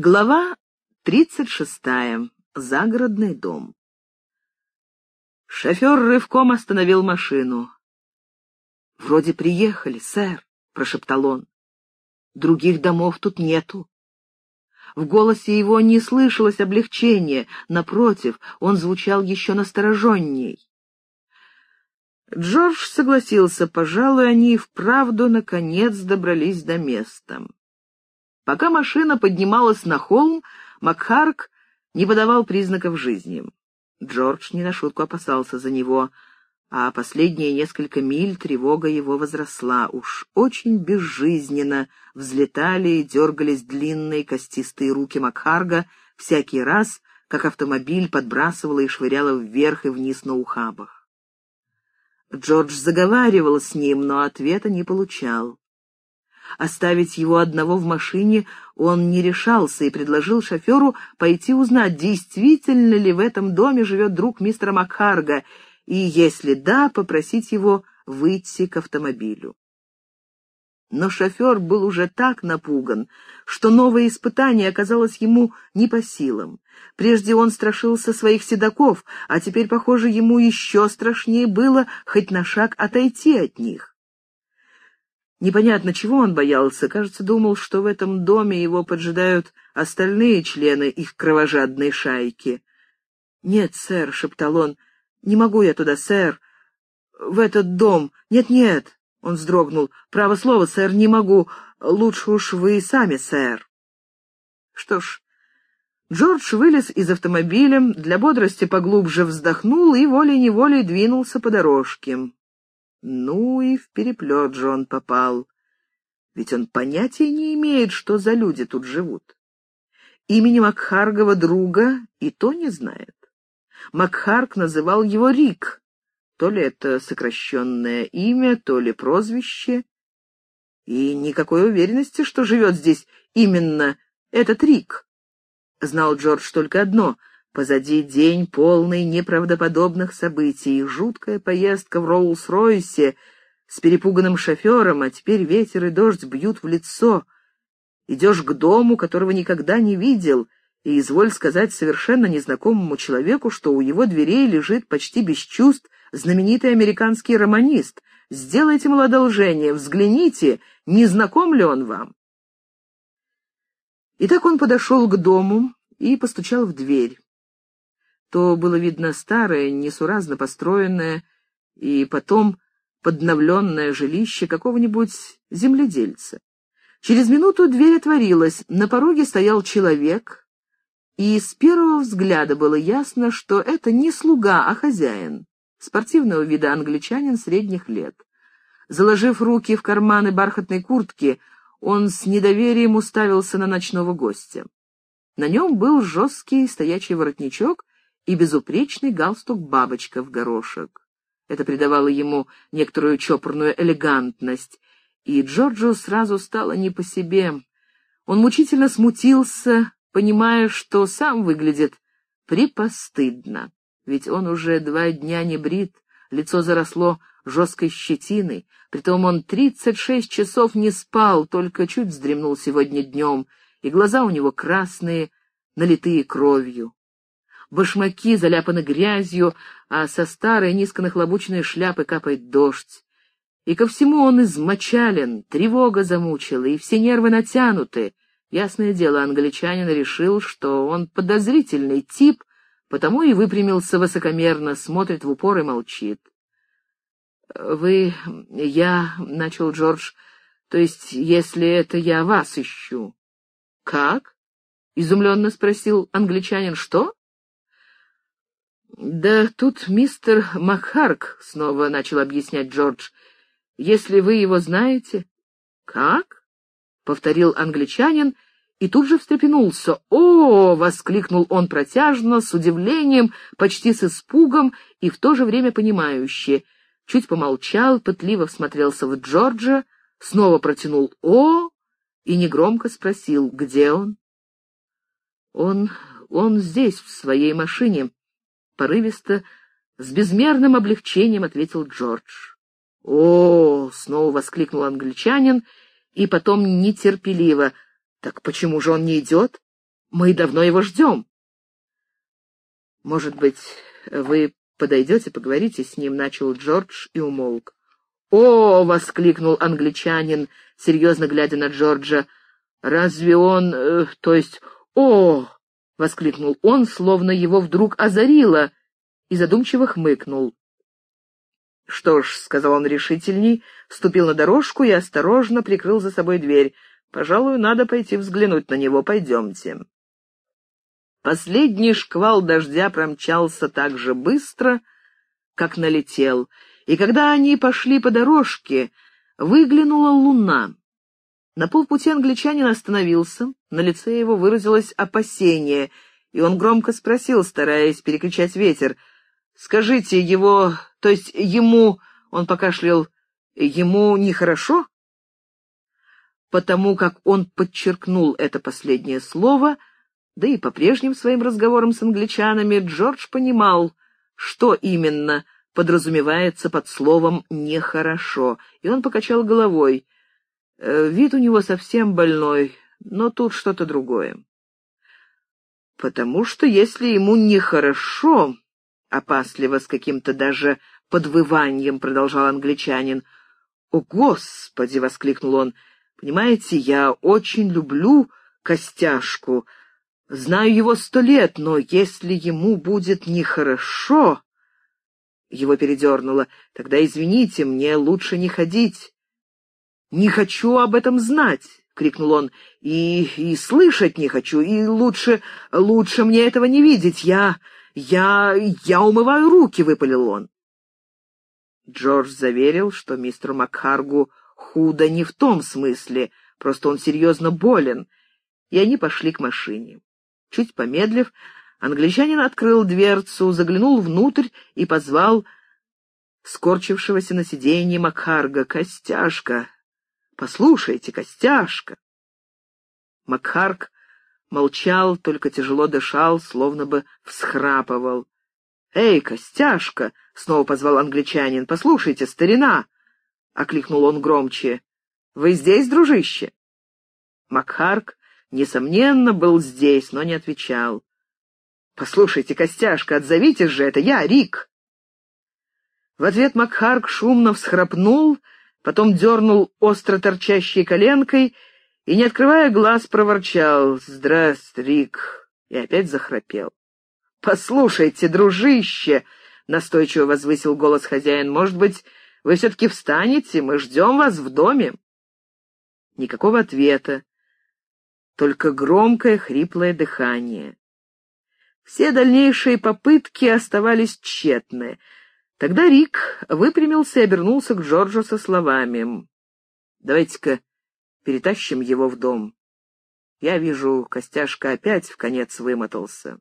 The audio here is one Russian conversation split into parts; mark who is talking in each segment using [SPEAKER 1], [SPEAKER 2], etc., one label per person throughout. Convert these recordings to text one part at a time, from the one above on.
[SPEAKER 1] Глава тридцать шестая. Загородный дом. Шофер рывком остановил машину. «Вроде приехали, сэр», — прошептал он. «Других домов тут нету». В голосе его не слышалось облегчения, напротив, он звучал еще настороженней. Джордж согласился, пожалуй, они и вправду наконец добрались до места. Пока машина поднималась на холм, Макхарк не подавал признаков жизни. Джордж не на шутку опасался за него, а последние несколько миль тревога его возросла. Уж очень безжизненно взлетали и дергались длинные костистые руки Макхарга всякий раз, как автомобиль подбрасывало и швыряло вверх и вниз на ухабах. Джордж заговаривал с ним, но ответа не получал. Оставить его одного в машине он не решался и предложил шоферу пойти узнать, действительно ли в этом доме живет друг мистера Макхарга, и, если да, попросить его выйти к автомобилю. Но шофер был уже так напуган, что новое испытание оказалось ему не по силам. Прежде он страшился своих седаков, а теперь, похоже, ему еще страшнее было хоть на шаг отойти от них. Непонятно, чего он боялся. Кажется, думал, что в этом доме его поджидают остальные члены их кровожадной шайки. «Нет, сэр», — шептал он, — «не могу я туда, сэр. В этот дом. Нет-нет», — он вздрогнул. «Право слово, сэр, не могу. Лучше уж вы сами, сэр». Что ж, Джордж вылез из автомобиля, для бодрости поглубже вздохнул и волей-неволей двинулся по дорожке. Ну и в переплет же он попал. Ведь он понятия не имеет, что за люди тут живут. Имени Макхаргова друга и то не знает. Макхарг называл его Рик. То ли это сокращенное имя, то ли прозвище. И никакой уверенности, что живет здесь именно этот Рик. Знал Джордж только одно Позади день полный неправдоподобных событий, жуткая поездка в Роулс-Ройсе с перепуганным шофером, а теперь ветер и дождь бьют в лицо. Идешь к дому, которого никогда не видел, и изволь сказать совершенно незнакомому человеку, что у его дверей лежит почти без чувств знаменитый американский романист. Сделайте ему одолжение, взгляните, не знаком ли он вам. Итак, он подошел к дому и постучал в дверь то было видно старое, несуразно построенное и потом подновленное жилище какого-нибудь земледельца. Через минуту дверь отворилась, на пороге стоял человек, и с первого взгляда было ясно, что это не слуга, а хозяин, спортивного вида англичанин средних лет. Заложив руки в карманы бархатной куртки, он с недоверием уставился на ночного гостя. На нем был жесткий стоячий воротничок и безупречный галстук-бабочка в горошек. Это придавало ему некоторую чопорную элегантность, и Джорджу сразу стало не по себе. Он мучительно смутился, понимая, что сам выглядит припостыдно, ведь он уже два дня не брит, лицо заросло жесткой щетиной, притом он тридцать шесть часов не спал, только чуть вздремнул сегодня днем, и глаза у него красные, налитые кровью башмаки заляпаны грязью, а со старой низко нахлобученной шляпы капает дождь. И ко всему он измочален, тревога замучила, и все нервы натянуты. Ясное дело, англичанин решил, что он подозрительный тип, потому и выпрямился высокомерно, смотрит в упор и молчит. «Вы... я...» — начал Джордж. «То есть, если это я вас ищу». «Как?» — изумленно спросил англичанин. «Что?» «Да тут мистер Макхарк», — снова начал объяснять Джордж. «Если вы его знаете...» «Как?» — повторил англичанин и тут же встрепенулся. «О!» — воскликнул он протяжно, с удивлением, почти с испугом и в то же время понимающе. Чуть помолчал, пытливо всмотрелся в Джорджа, снова протянул «О!» и негромко спросил, где он. «Он... он здесь, в своей машине», порывисто, с безмерным облегчением ответил Джордж. «О!» — снова воскликнул англичанин, и потом нетерпеливо. «Так почему же он не идет? Мы давно его ждем. Может быть, вы подойдете, поговорите с ним, — начал Джордж и умолк. «О!» — воскликнул англичанин, серьезно глядя на Джорджа. «Разве он... Э, то есть... О!» — воскликнул он, словно его вдруг озарило, и задумчиво хмыкнул. «Что ж», — сказал он решительней, ступил на дорожку и осторожно прикрыл за собой дверь. «Пожалуй, надо пойти взглянуть на него. Пойдемте». Последний шквал дождя промчался так же быстро, как налетел, и когда они пошли по дорожке, выглянула луна. На полпути англичанин остановился, на лице его выразилось опасение, и он громко спросил, стараясь перекричать ветер, «Скажите, его, то есть ему, — он покашлял, — ему нехорошо?» Потому как он подчеркнул это последнее слово, да и по прежним своим разговорам с англичанами, Джордж понимал, что именно — подразумевается под словом «нехорошо», и он покачал головой. Э, вид у него совсем больной, но тут что-то другое. «Потому что если ему нехорошо...» — опасливо, с каким-то даже подвыванием продолжал англичанин. «О, Господи!» — воскликнул он. «Понимаете, я очень люблю Костяшку. Знаю его сто лет, но если ему будет нехорошо...» Его передернуло. «Тогда извините, мне лучше не ходить». «Не хочу об этом знать!» — крикнул он. «И, и слышать не хочу, и лучше, лучше мне этого не видеть. Я, я, я умываю руки!» — выпалил он. Джордж заверил, что мистеру Макхаргу худо не в том смысле, просто он серьезно болен, и они пошли к машине. Чуть помедлив, Англичанин открыл дверцу, заглянул внутрь и позвал скорчившегося на сиденье Макхарга. «Костяшка! Послушайте, Костяшка!» Макхарг молчал, только тяжело дышал, словно бы всхрапывал. «Эй, Костяшка!» — снова позвал англичанин. «Послушайте, старина!» — окликнул он громче. «Вы здесь, дружище?» Макхарг, несомненно, был здесь, но не отвечал. «Послушайте, Костяшка, отзовитесь же, это я, Рик!» В ответ Макхарк шумно всхрапнул, потом дернул остро торчащей коленкой и, не открывая глаз, проворчал «Здравствуй, Рик!» и опять захрапел. «Послушайте, дружище!» — настойчиво возвысил голос хозяин. «Может быть, вы все-таки встанете? Мы ждем вас в доме». Никакого ответа, только громкое хриплое дыхание. Все дальнейшие попытки оставались тщетны. Тогда Рик выпрямился и обернулся к Джорджу со словами. «Давайте-ка перетащим его в дом. Я вижу, Костяшка опять в конец вымотался».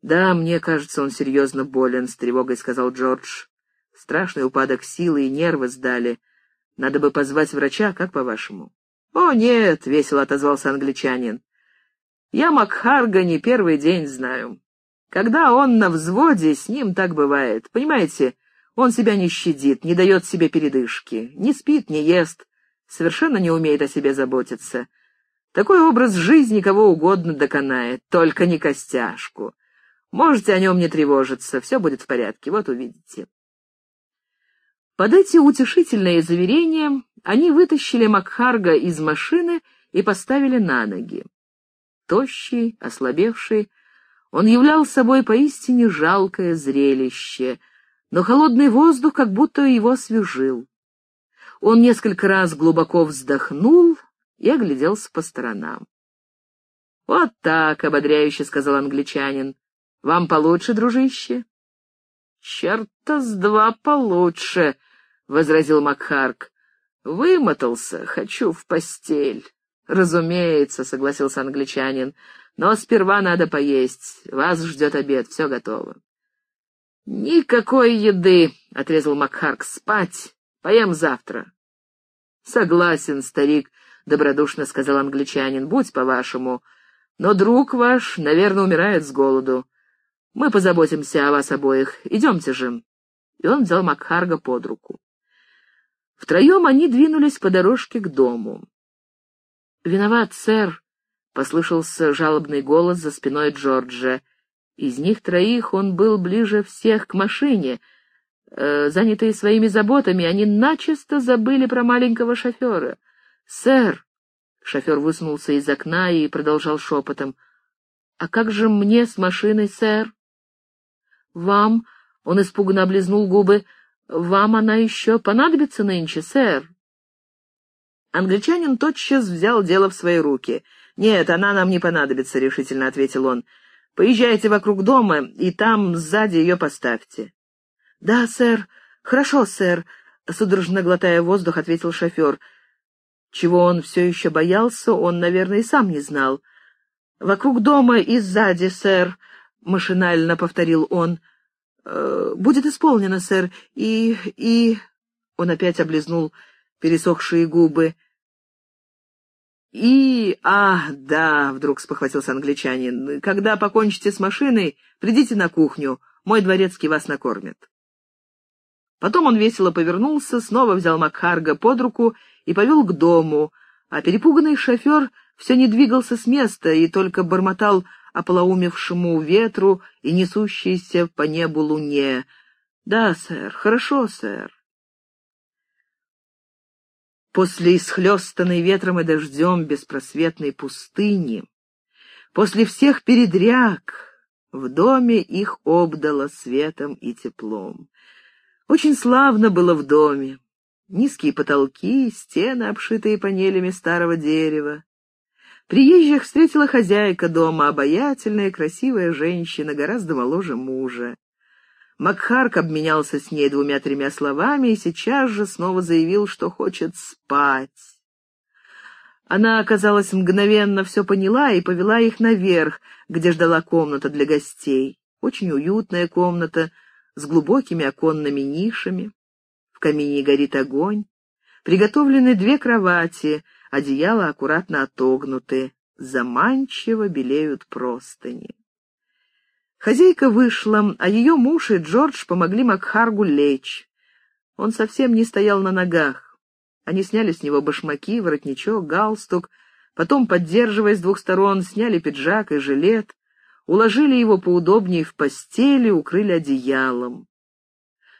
[SPEAKER 1] «Да, мне кажется, он серьезно болен», — с тревогой сказал Джордж. «Страшный упадок силы и нервы сдали. Надо бы позвать врача, как по-вашему?» «О, нет», — весело отозвался англичанин. Я Макхарга не первый день знаю. Когда он на взводе, с ним так бывает. Понимаете, он себя не щадит, не дает себе передышки, не спит, не ест, совершенно не умеет о себе заботиться. Такой образ жизни кого угодно доконает, только не костяшку. Можете о нем не тревожиться, все будет в порядке, вот увидите. Под эти утешительные заверения они вытащили Макхарга из машины и поставили на ноги. Тощий, ослабевший, он являл собой поистине жалкое зрелище, но холодный воздух как будто его освежил. Он несколько раз глубоко вздохнул и огляделся по сторонам. «Вот так», — ободряюще сказал англичанин. «Вам получше, дружище?» «Черта с два получше», — возразил Макхарк. «Вымотался, хочу в постель». «Разумеется», — согласился англичанин, — «но сперва надо поесть. Вас ждет обед, все готово». «Никакой еды», — отрезал Макхарк, — «спать. Поем завтра». «Согласен, старик», — добродушно сказал англичанин, — «будь по-вашему. Но друг ваш, наверное, умирает с голоду. Мы позаботимся о вас обоих. Идемте же». И он взял Макхарга под руку. Втроем они двинулись по дорожке к дому. «Виноват, сэр», — Послышался жалобный голос за спиной Джорджа. Из них троих он был ближе всех к машине. Э, занятые своими заботами, они начисто забыли про маленького шофера. «Сэр!» — шофер высунулся из окна и продолжал шепотом. «А как же мне с машиной, сэр?» «Вам...» — он испуганно облизнул губы. «Вам она еще понадобится нынче, сэр?» Англичанин тотчас взял дело в свои руки. «Нет, она нам не понадобится», — решительно ответил он. «Поезжайте вокруг дома, и там сзади ее поставьте». «Да, сэр. Хорошо, сэр», — судорожно глотая воздух, ответил шофер. Чего он все еще боялся, он, наверное, и сам не знал. «Вокруг дома и сзади, сэр», — машинально повторил он. «Э, «Будет исполнено, сэр, и... и...» Он опять облизнул пересохшие губы. «И... а, да», — вдруг спохватился англичанин, — «когда покончите с машиной, придите на кухню, мой дворецкий вас накормит». Потом он весело повернулся, снова взял Макхарга под руку и повел к дому, а перепуганный шофер все не двигался с места и только бормотал ополоумевшему ветру и несущейся по небу луне. «Да, сэр, хорошо, сэр». После исхлестанной ветром и дождем беспросветной пустыни, после всех передряг, в доме их обдало светом и теплом. Очень славно было в доме. Низкие потолки, стены, обшитые панелями старого дерева. Приезжих встретила хозяйка дома, обаятельная, красивая женщина, гораздо моложе мужа. Макхарк обменялся с ней двумя-тремя словами и сейчас же снова заявил, что хочет спать. Она, оказалось, мгновенно все поняла и повела их наверх, где ждала комната для гостей. Очень уютная комната с глубокими оконными нишами. В камине горит огонь. Приготовлены две кровати, одеяла аккуратно отогнуты, заманчиво белеют простыни. Хозяйка вышла, а ее муж и Джордж помогли Макхаргу лечь. Он совсем не стоял на ногах. Они сняли с него башмаки, воротничок, галстук, потом, поддерживая с двух сторон, сняли пиджак и жилет, уложили его поудобнее в постели, укрыли одеялом.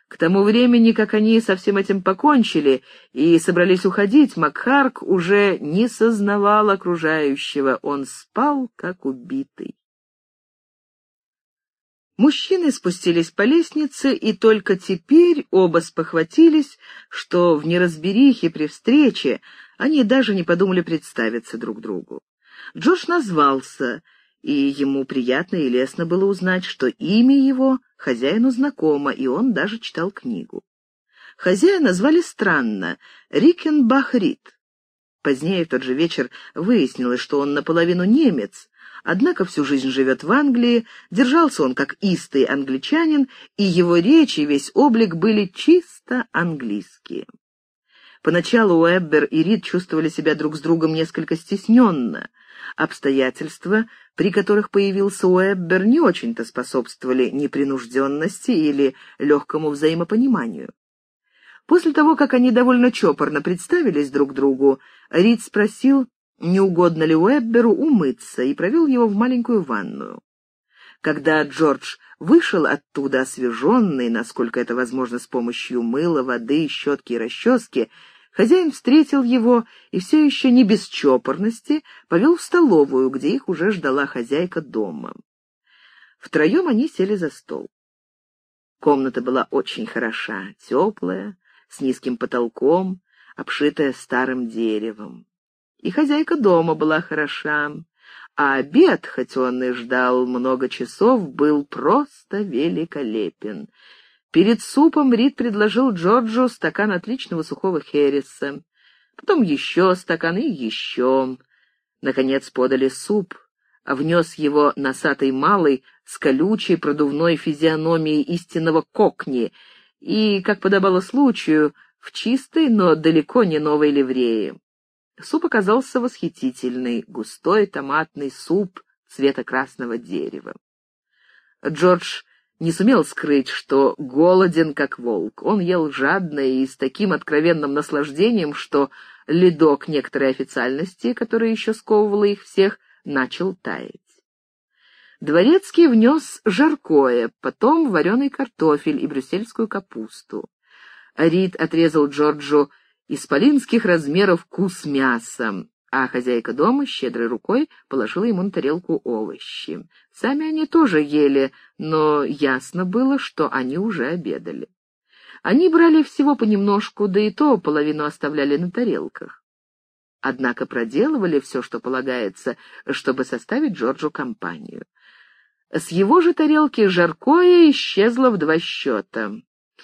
[SPEAKER 1] К тому времени, как они со всем этим покончили и собрались уходить, Макхарк уже не сознавал окружающего, он спал, как убитый. Мужчины спустились по лестнице, и только теперь оба спохватились, что в неразберихе при встрече они даже не подумали представиться друг другу. Джош назвался, и ему приятно и лестно было узнать, что имя его хозяину знакомо, и он даже читал книгу. Хозяина звали странно — Рикенбах Рид. Позднее в тот же вечер выяснилось, что он наполовину немец, Однако всю жизнь живет в Англии, держался он как истый англичанин, и его речи весь облик были чисто английские. Поначалу Уэббер и Рид чувствовали себя друг с другом несколько стесненно. Обстоятельства, при которых появился Уэббер, не очень-то способствовали непринужденности или легкому взаимопониманию. После того, как они довольно чопорно представились друг другу, Рид спросил, не угодно ли Уэбберу умыться, и провел его в маленькую ванную. Когда Джордж вышел оттуда освеженный, насколько это возможно с помощью мыла, воды, щетки и расчески, хозяин встретил его и все еще не без чопорности повел в столовую, где их уже ждала хозяйка дома. Втроем они сели за стол. Комната была очень хороша, теплая, с низким потолком, обшитая старым деревом. И хозяйка дома была хороша, а обед, хоть он и ждал много часов, был просто великолепен. Перед супом Рид предложил Джорджу стакан отличного сухого хереса, потом еще стакан и еще. Наконец подали суп, а внес его носатый малый с колючей продувной физиономией истинного кокни и, как подобало случаю, в чистой, но далеко не новой ливрее. Суп оказался восхитительный, густой томатный суп цвета красного дерева. Джордж не сумел скрыть, что голоден, как волк. Он ел жадно и с таким откровенным наслаждением, что ледок некоторой официальности, которая еще сковывала их всех, начал таять. Дворецкий внес жаркое, потом вареный картофель и брюссельскую капусту. Рид отрезал Джорджу исполинских размеров кус мяса, а хозяйка дома щедрой рукой положила ему на тарелку овощи. Сами они тоже ели, но ясно было, что они уже обедали. Они брали всего понемножку, да и то половину оставляли на тарелках. Однако проделывали все, что полагается, чтобы составить Джорджу компанию. С его же тарелки жаркое исчезло в два счета.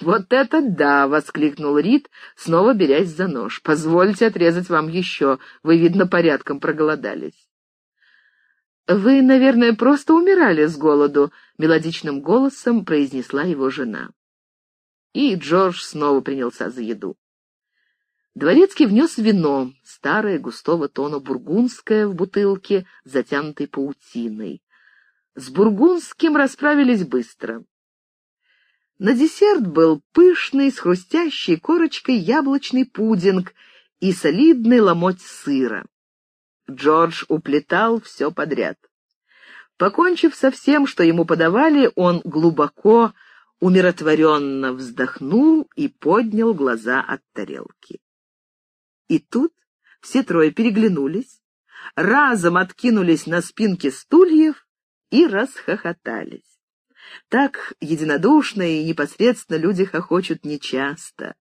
[SPEAKER 1] «Вот это да!» — воскликнул Рид, снова берясь за нож. «Позвольте отрезать вам еще. Вы, видно, порядком проголодались». «Вы, наверное, просто умирали с голоду», — мелодичным голосом произнесла его жена. И Джордж снова принялся за еду. Дворецкий внес вино, старое густого тона бургундское в бутылке, затянутой паутиной. С бургундским расправились быстро. На десерт был пышный, с хрустящей корочкой яблочный пудинг и солидный ломоть сыра. Джордж уплетал все подряд. Покончив со всем, что ему подавали, он глубоко, умиротворенно вздохнул и поднял глаза от тарелки. И тут все трое переглянулись, разом откинулись на спинки стульев и расхохотались. Так единодушно и непосредственно люди хохочут нечасто.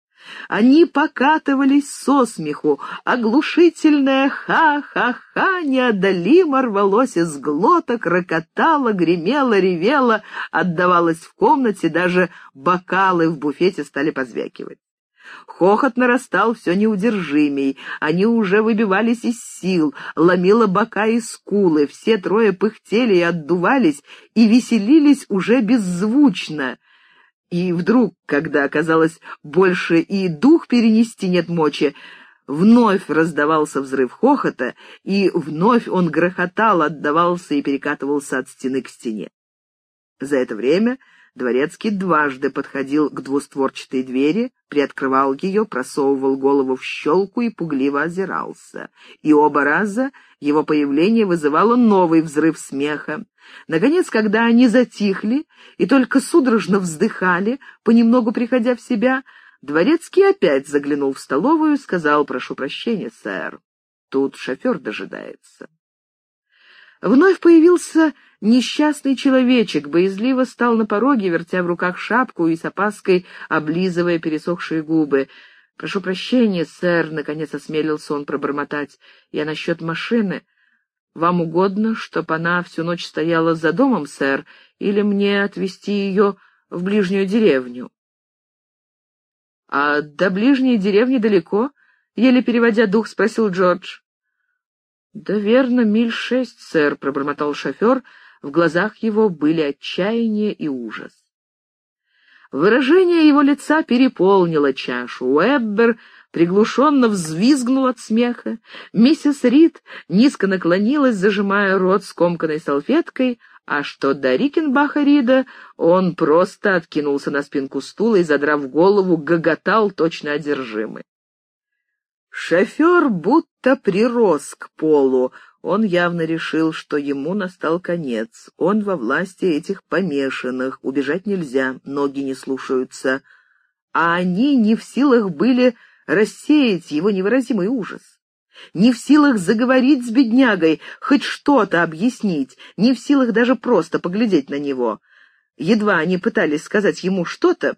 [SPEAKER 1] Они покатывались со смеху, оглушительное «ха-ха-ха» неодолимо рвалось из глоток, рокотало, гремело, ревело, отдавалось в комнате, даже бокалы в буфете стали позвякивать. Хохот нарастал все неудержимей, они уже выбивались из сил, ломило бока и скулы, все трое пыхтели и отдувались, и веселились уже беззвучно. И вдруг, когда оказалось больше и дух перенести нет мочи, вновь раздавался взрыв хохота, и вновь он грохотал, отдавался и перекатывался от стены к стене. За это время Дворецкий дважды подходил к двустворчатой двери, приоткрывал ее, просовывал голову в щелку и пугливо озирался. И оба раза его появление вызывало новый взрыв смеха. Наконец, когда они затихли и только судорожно вздыхали, понемногу приходя в себя, Дворецкий опять заглянул в столовую и сказал, «Прошу прощения, сэр, тут шофер дожидается». Вновь появился несчастный человечек, боязливо стал на пороге, вертя в руках шапку и с опаской облизывая пересохшие губы. «Прошу прощения, сэр», — наконец осмелился он пробормотать, — «я насчет машины. Вам угодно, чтоб она всю ночь стояла за домом, сэр, или мне отвезти ее в ближнюю деревню?» «А до ближней деревни далеко?» — еле переводя дух, спросил Джордж. «Да верно, миль шесть, сэр», — пробормотал шофер. В глазах его были отчаяние и ужас. Выражение его лица переполнило чашу. Уэббер приглушенно взвизгнул от смеха. Миссис Рид низко наклонилась, зажимая рот скомканной салфеткой, а что до Рикенбаха Рида, он просто откинулся на спинку стула и, задрав голову, гоготал точно одержимый. Шофер будто прирос к полу. Он явно решил, что ему настал конец. Он во власти этих помешанных. Убежать нельзя, ноги не слушаются. А они не в силах были рассеять его невыразимый ужас. Не в силах заговорить с беднягой, хоть что-то объяснить, не в силах даже просто поглядеть на него. Едва они пытались сказать ему что-то,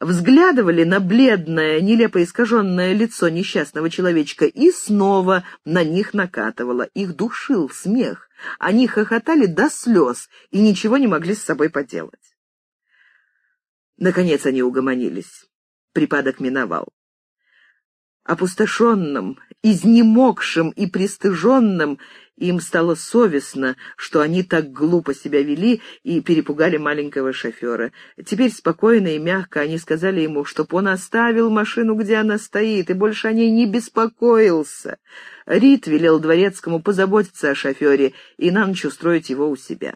[SPEAKER 1] взглядывали на бледное, нелепо искаженное лицо несчастного человечка и снова на них накатывало. Их душил смех. Они хохотали до слез и ничего не могли с собой поделать. Наконец они угомонились. Припадок миновал. Опустошенным, изнемогшим и пристыженным им стало совестно, что они так глупо себя вели и перепугали маленького шофера. Теперь спокойно и мягко они сказали ему, чтоб он оставил машину, где она стоит, и больше о ней не беспокоился. Рид велел дворецкому позаботиться о шофере и на ночь устроить его у себя.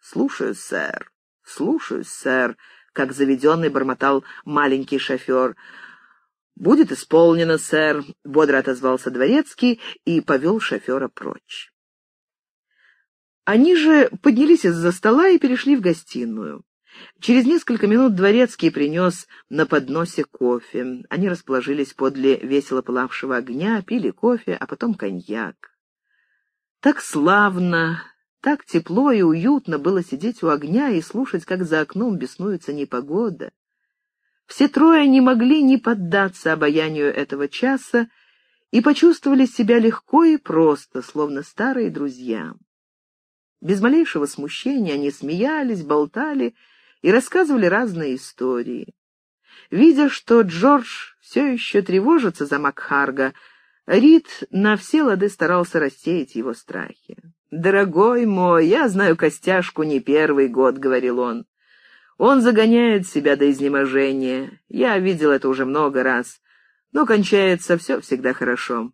[SPEAKER 1] «Слушаю, сэр, слушаю, сэр», — как заведенный бормотал маленький шофер. «Будет исполнено, сэр», — бодро отозвался дворецкий и повел шофера прочь. Они же поднялись из-за стола и перешли в гостиную. Через несколько минут дворецкий принес на подносе кофе. Они расположились подле весело пылавшего огня, пили кофе, а потом коньяк. Так славно, так тепло и уютно было сидеть у огня и слушать, как за окном беснуется непогода. Все трое не могли не поддаться обаянию этого часа и почувствовали себя легко и просто, словно старые друзья. Без малейшего смущения они смеялись, болтали и рассказывали разные истории. Видя, что Джордж все еще тревожится за Макхарга, Рид на все лады старался рассеять его страхи. «Дорогой мой, я знаю Костяшку не первый год», — говорил он. «Он загоняет себя до изнеможения. Я видел это уже много раз. Но кончается все всегда хорошо.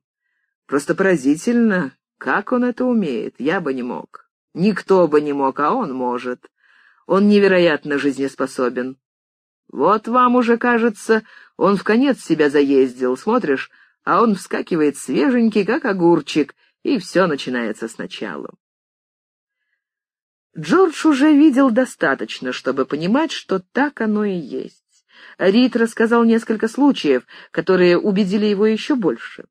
[SPEAKER 1] Просто поразительно, как он это умеет. Я бы не мог». Никто бы не мог, а он может. Он невероятно жизнеспособен. Вот вам уже, кажется, он в конец себя заездил. Смотришь, а он вскакивает свеженький, как огурчик, и все начинается сначала. Джордж уже видел достаточно, чтобы понимать, что так оно и есть. Рид рассказал несколько случаев, которые убедили его еще больше.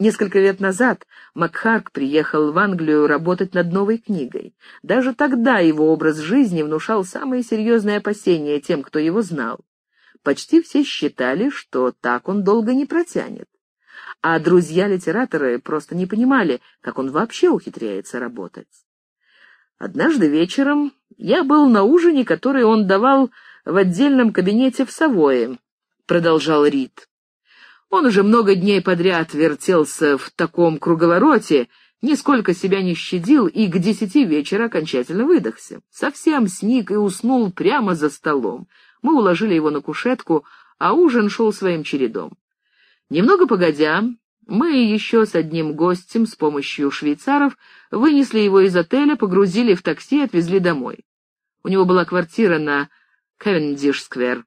[SPEAKER 1] Несколько лет назад Макхарк приехал в Англию работать над новой книгой. Даже тогда его образ жизни внушал самые серьезные опасения тем, кто его знал. Почти все считали, что так он долго не протянет. А друзья-литераторы просто не понимали, как он вообще ухитряется работать. Однажды вечером я был на ужине, который он давал в отдельном кабинете в Савое, продолжал Рид. Он уже много дней подряд вертелся в таком круговороте, нисколько себя не щадил и к десяти вечера окончательно выдохся. Совсем сник и уснул прямо за столом. Мы уложили его на кушетку, а ужин шел своим чередом. Немного погодя, мы еще с одним гостем с помощью швейцаров вынесли его из отеля, погрузили в такси и отвезли домой. У него была квартира на Кевендиш-сквер.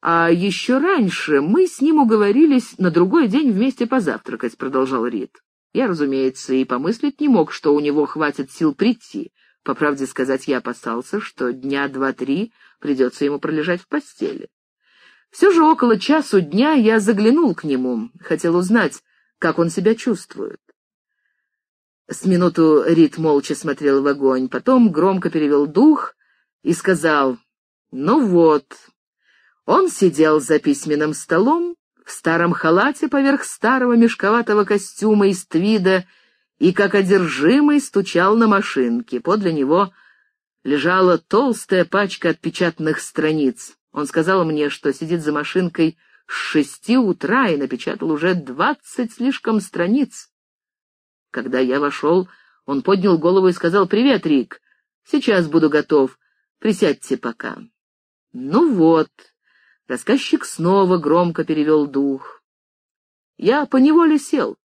[SPEAKER 1] «А еще раньше мы с ним уговорились на другой день вместе позавтракать», — продолжал Рид. Я, разумеется, и помыслить не мог, что у него хватит сил прийти. По правде сказать, я опасался, что дня два-три придется ему пролежать в постели. Все же около часу дня я заглянул к нему, хотел узнать, как он себя чувствует. С минуту Рид молча смотрел в огонь, потом громко перевел дух и сказал, «Ну вот, он сидел за письменным столом в старом халате поверх старого мешковатого костюма из твида и, как одержимый, стучал на машинке. Подле него лежала толстая пачка отпечатанных страниц. Он сказал мне, что сидит за машинкой с шести утра и напечатал уже двадцать слишком страниц. Когда я вошел, он поднял голову и сказал «Привет, Рик. Сейчас буду готов. Присядьте пока». Ну вот, Рассказчик снова громко перевел дух. Я поневоле сел,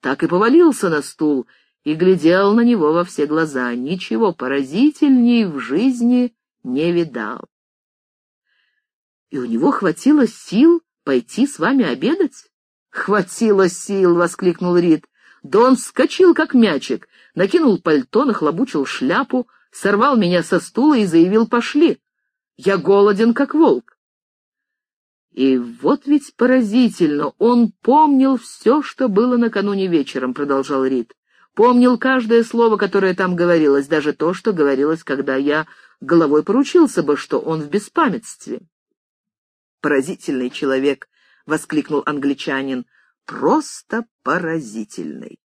[SPEAKER 1] так и повалился на стул и глядел на него во все глаза. Ничего поразительней в жизни не видал. И у него хватило сил пойти с вами обедать? «Хватило сил!» — воскликнул Рид. «Да он вскочил, как мячик, накинул пальто, нахлобучил шляпу, сорвал меня со стула и заявил «пошли». Я голоден, как волк. И вот ведь поразительно, он помнил все, что было накануне вечером, продолжал Рид. Помнил каждое слово, которое там говорилось, даже то, что говорилось, когда я головой поручился бы, что он в беспамятстве. «Поразительный человек!» — воскликнул англичанин. «Просто поразительный!»